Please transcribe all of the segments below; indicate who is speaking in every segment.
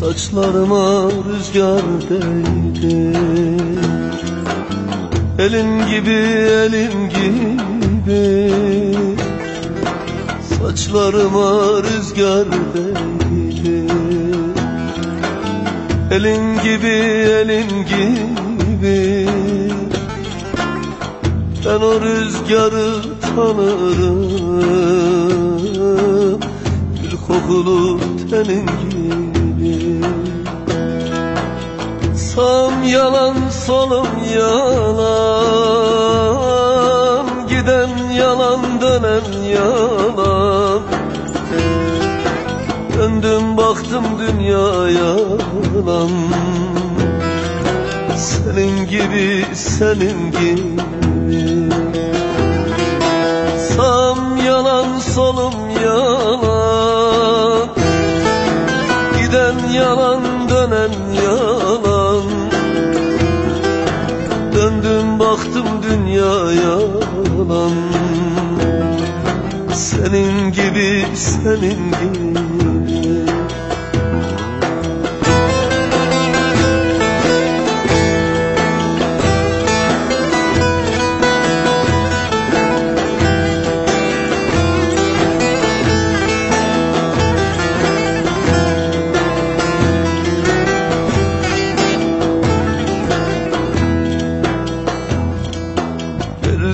Speaker 1: Saçlarıma rüzgar değdi. Elin gibi elim gibi. Saçlarıma rüzgar değdi. Elin gibi elim gibi. Ben o rüzgarı tanırım. Gül kokulu tenin gibi Sağım yalan solum yalan. Giden yalan dönen yalan. Döndüm baktım dünya yalan. Senin gibi senin gibi. Sağım yalan solum yalan. Giden yalan Döndüm baktım dünya yalan Senin gibi senin gibi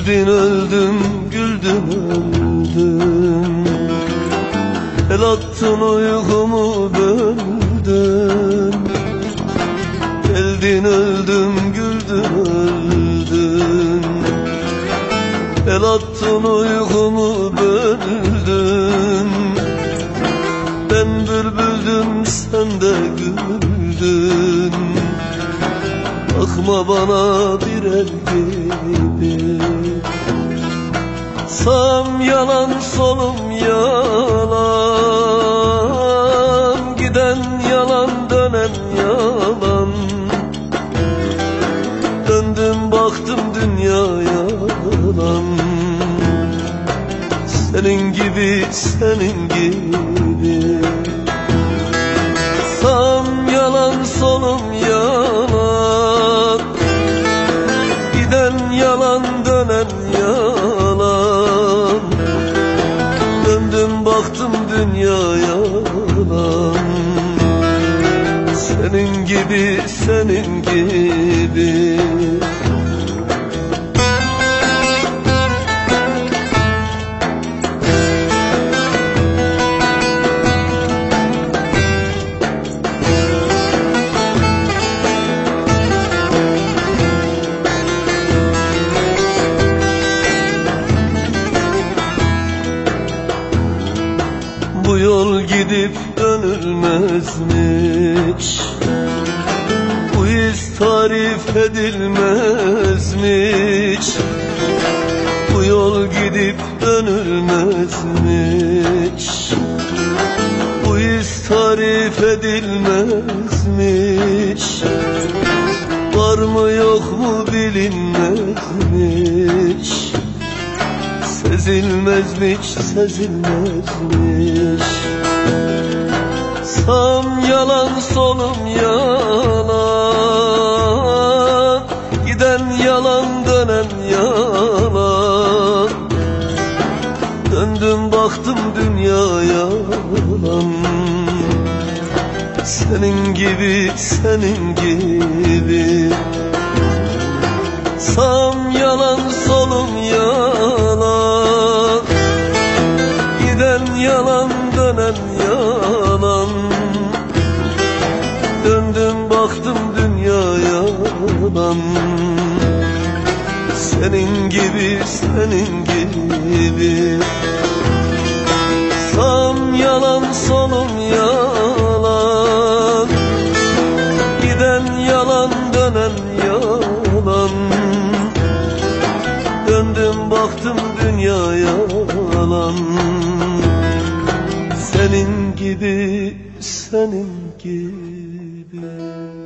Speaker 1: Geldin öldüm, güldüm öldüm El attın uykumu böldün. Geldin öldüm, güldüm öldün. El attın uykumu böldün. Ben bülbüldüm, sen de güldün. Bakma bana bir el gibi Sağım yalan solum yalan. Giden yalan dönen yalan. Döndüm baktım dünya yalan. Senin gibi senin gibi. Sağım yalan solum yalan baktım dünya yalan. Senin gibi senin gibi gidip dönülmezmiş. Bu iz tarif edilmezmiş. Bu yol gidip dönülmezmiş. Bu iz tarif edilmezmiş. Var mı yok mu bilinmezmiş. Sezilmezmiş, sezilmezmiş Sağım yalan, solum yalan Giden yalan, dönen yalan Döndüm baktım dünya yalan. Senin gibi, senin gibi. Sağım yalan, solum yalan yalan Senin gibi, senin gibi. Sağım yalan, solum yalan. Giden yalan, dönen yalan. Döndüm baktım dünya yalan. Senin gibi, senin gibi